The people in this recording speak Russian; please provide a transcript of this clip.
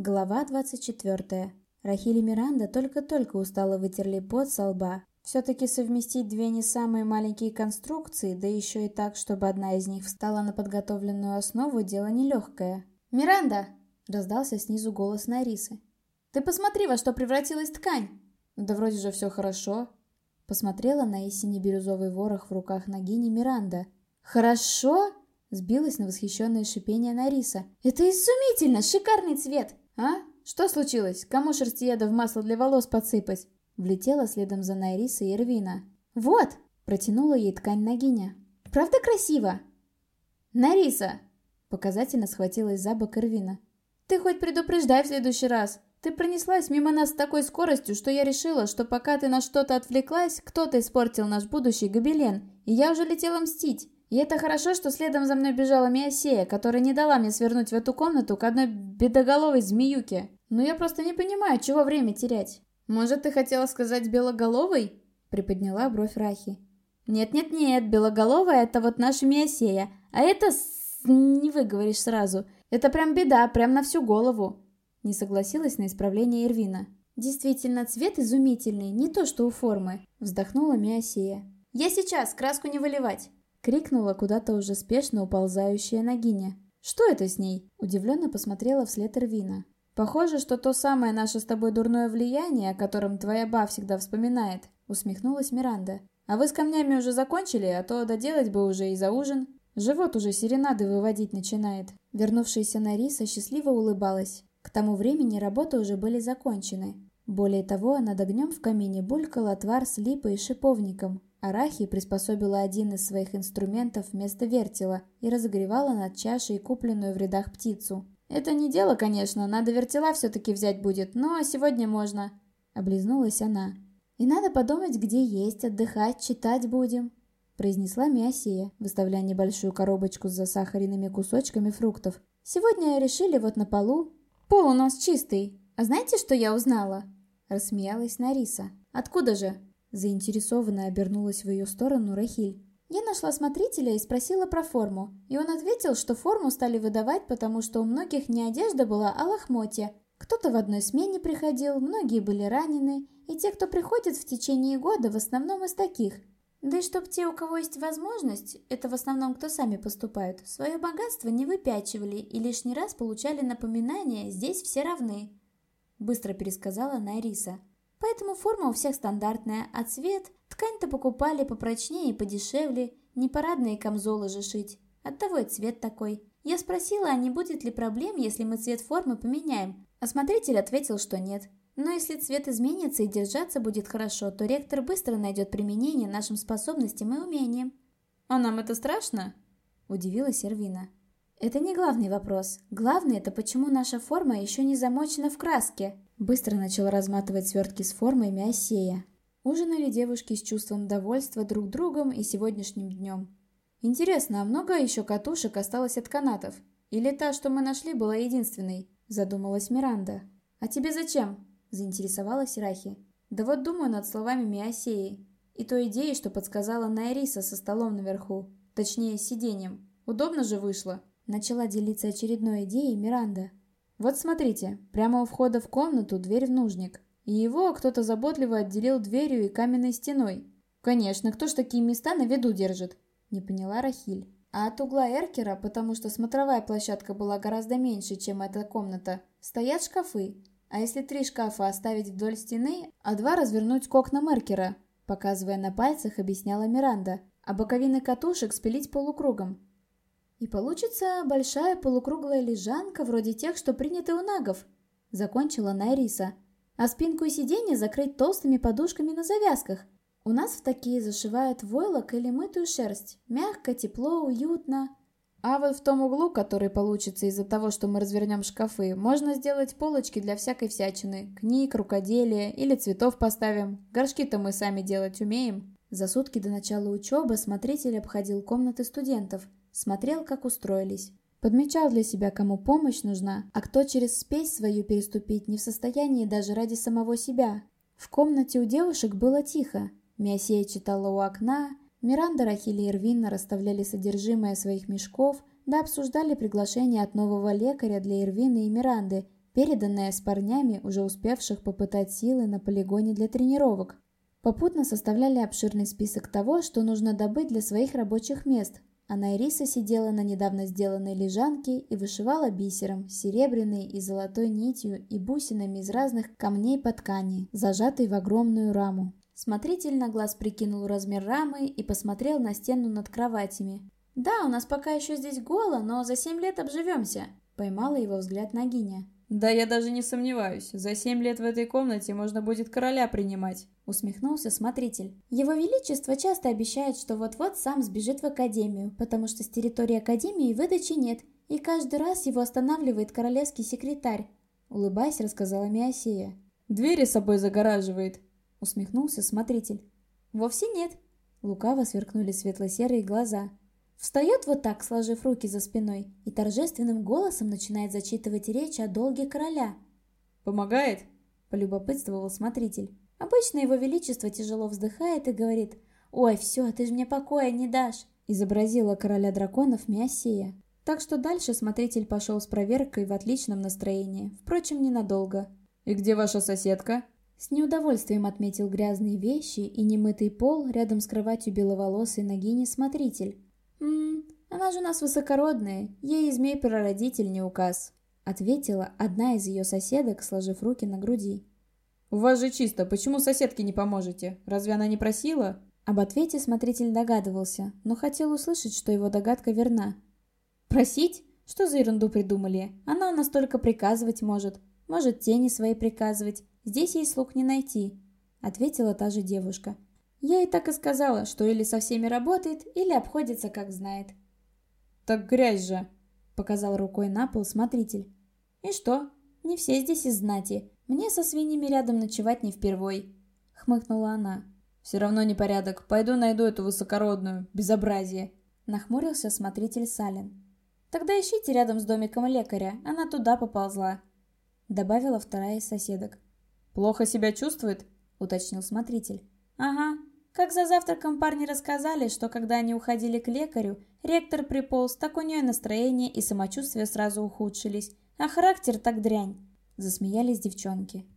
Глава 24. Рахиль и Миранда только-только устало вытерли пот со лба. Все-таки совместить две не самые маленькие конструкции, да еще и так, чтобы одна из них встала на подготовленную основу, дело нелегкое. «Миранда!» – раздался снизу голос Нарисы. «Ты посмотри, во что превратилась ткань!» «Да вроде же все хорошо!» Посмотрела на истине бирюзовый ворох в руках Нагини Миранда. «Хорошо?» – сбилась на восхищенное шипение Нариса. «Это изумительно! Шикарный цвет!» «А? Что случилось? Кому шерстиеда в масло для волос подсыпать?» Влетела следом за Найрисой Ирвина. «Вот!» – протянула ей ткань Нагиня. «Правда красиво?» «Нариса!» – показательно схватилась за бок Ирвина. «Ты хоть предупреждай в следующий раз. Ты пронеслась мимо нас с такой скоростью, что я решила, что пока ты на что-то отвлеклась, кто-то испортил наш будущий гобелен, и я уже летела мстить. И это хорошо, что следом за мной бежала Миосея, которая не дала мне свернуть в эту комнату к одной бедоголовой змеюке. Но я просто не понимаю, чего время терять. Может, ты хотела сказать белоголовой? Приподняла бровь Рахи. Нет-нет-нет, белоголовая это вот наша Миосея, а это с... не выговоришь сразу. Это прям беда, прям на всю голову. Не согласилась на исправление Ирвина. Действительно, цвет изумительный, не то что у формы, вздохнула Миосея. Я сейчас, краску не выливать. Крикнула куда-то уже спешно уползающая Нагиня. «Что это с ней?» Удивленно посмотрела вслед Эрвина. «Похоже, что то самое наше с тобой дурное влияние, о котором твоя ба всегда вспоминает», усмехнулась Миранда. «А вы с камнями уже закончили, а то доделать бы уже и за ужин. Живот уже серенады выводить начинает». Вернувшаяся Нариса счастливо улыбалась. К тому времени работы уже были закончены. Более того, над огнем в камине булькал отвар с липой и шиповником, Арахи приспособила один из своих инструментов вместо вертела и разогревала над чашей купленную в рядах птицу. «Это не дело, конечно, надо вертела все-таки взять будет, но сегодня можно», — облизнулась она. «И надо подумать, где есть, отдыхать, читать будем», — произнесла Миосея, выставляя небольшую коробочку с засахаренными кусочками фруктов. «Сегодня решили вот на полу. Пол у нас чистый. А знаете, что я узнала?» — рассмеялась Нариса. «Откуда же?» Заинтересованно обернулась в ее сторону Рахиль. Я нашла смотрителя и спросила про форму, и он ответил, что форму стали выдавать, потому что у многих не одежда была, а лохмотья. Кто-то в одной смене приходил, многие были ранены, и те, кто приходит в течение года, в основном из таких. Да и чтоб те, у кого есть возможность, это в основном кто сами поступают, свое богатство не выпячивали и лишний раз получали напоминание «здесь все равны», быстро пересказала Найриса. Поэтому форма у всех стандартная, а цвет ткань-то покупали попрочнее и подешевле, не парадные камзолы же шить. Оттого и цвет такой. Я спросила, а не будет ли проблем, если мы цвет формы поменяем. Осмотритель ответил, что нет. Но если цвет изменится и держаться будет хорошо, то ректор быстро найдет применение нашим способностям и умениям. «А нам это страшно?» – удивилась Эрвина. «Это не главный вопрос. Главное – это почему наша форма еще не замочена в краске. Быстро начала разматывать свертки с формой Миосея. Ужинали девушки с чувством довольства друг другом и сегодняшним днем. «Интересно, а много еще катушек осталось от канатов? Или та, что мы нашли, была единственной?» – задумалась Миранда. «А тебе зачем?» – заинтересовалась Рахи. «Да вот думаю над словами Миосеи. И той идеей, что подсказала Найриса со столом наверху. Точнее, сиденьем. Удобно же вышло». Начала делиться очередной идеей Миранда. Вот смотрите, прямо у входа в комнату дверь в нужник. И его кто-то заботливо отделил дверью и каменной стеной. Конечно, кто ж такие места на виду держит? Не поняла Рахиль. А от угла Эркера, потому что смотровая площадка была гораздо меньше, чем эта комната, стоят шкафы. А если три шкафа оставить вдоль стены, а два развернуть к окнам Эркера, показывая на пальцах, объясняла Миранда, а боковины катушек спилить полукругом. И получится большая полукруглая лежанка, вроде тех, что приняты у нагов. Закончила Найриса. А спинку и сиденье закрыть толстыми подушками на завязках. У нас в такие зашивают войлок или мытую шерсть. Мягко, тепло, уютно. А вот в том углу, который получится из-за того, что мы развернем шкафы, можно сделать полочки для всякой всячины. Книг, рукоделия или цветов поставим. Горшки-то мы сами делать умеем. За сутки до начала учебы смотритель обходил комнаты студентов – смотрел, как устроились. Подмечал для себя, кому помощь нужна, а кто через спесь свою переступить не в состоянии даже ради самого себя. В комнате у девушек было тихо. Миосея читала у окна, Миранда, Рахили и Ирвина расставляли содержимое своих мешков, да обсуждали приглашение от нового лекаря для Ирвины и Миранды переданное с парнями, уже успевших попытать силы на полигоне для тренировок. Попутно составляли обширный список того, что нужно добыть для своих рабочих мест, а Найриса сидела на недавно сделанной лежанке и вышивала бисером, серебряной и золотой нитью и бусинами из разных камней по ткани, зажатой в огромную раму. Смотритель на глаз прикинул размер рамы и посмотрел на стену над кроватями. «Да, у нас пока еще здесь голо, но за семь лет обживемся», — поймала его взгляд Нагиня. «Да я даже не сомневаюсь. За семь лет в этой комнате можно будет короля принимать», — усмехнулся смотритель. «Его Величество часто обещает, что вот-вот сам сбежит в Академию, потому что с территории Академии выдачи нет, и каждый раз его останавливает королевский секретарь», — улыбаясь, рассказала Миосея. «Двери собой загораживает», — усмехнулся смотритель. «Вовсе нет». Лукаво сверкнули светло-серые глаза. Встает вот так, сложив руки за спиной, и торжественным голосом начинает зачитывать речь о долге короля. «Помогает?» – полюбопытствовал смотритель. Обычно его величество тяжело вздыхает и говорит «Ой, все, ты же мне покоя не дашь!» изобразила короля драконов Миосея. Так что дальше смотритель пошел с проверкой в отличном настроении, впрочем, ненадолго. «И где ваша соседка?» С неудовольствием отметил грязные вещи и немытый пол рядом с кроватью беловолосой ногини смотритель. «Ммм, она же у нас высокородная, ей змей прародитель не указ», ответила одна из ее соседок, сложив руки на груди. «У вас же чисто, почему соседке не поможете? Разве она не просила?» Об ответе смотритель догадывался, но хотел услышать, что его догадка верна. «Просить? Что за ерунду придумали? Она у нас только приказывать может. Может, тени свои приказывать. Здесь ей слуг не найти», — ответила та же девушка. Я и так и сказала, что или со всеми работает, или обходится как знает. «Так грязь же!» — показал рукой на пол смотритель. «И что? Не все здесь из знати. Мне со свиньями рядом ночевать не впервой», — хмыкнула она. «Все равно непорядок. Пойду найду эту высокородную. Безобразие!» — нахмурился смотритель Салин. «Тогда ищите рядом с домиком лекаря. Она туда поползла», — добавила вторая из соседок. «Плохо себя чувствует?» — уточнил смотритель. «Ага, как за завтраком парни рассказали, что когда они уходили к лекарю, ректор приполз, так у нее настроение и самочувствие сразу ухудшились, а характер так дрянь. Засмеялись девчонки.